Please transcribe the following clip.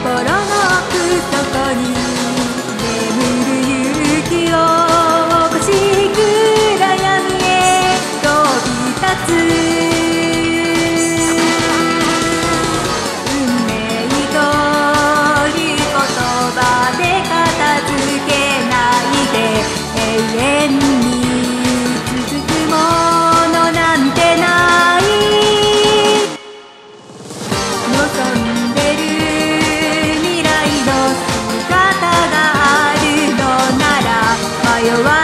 por. your life.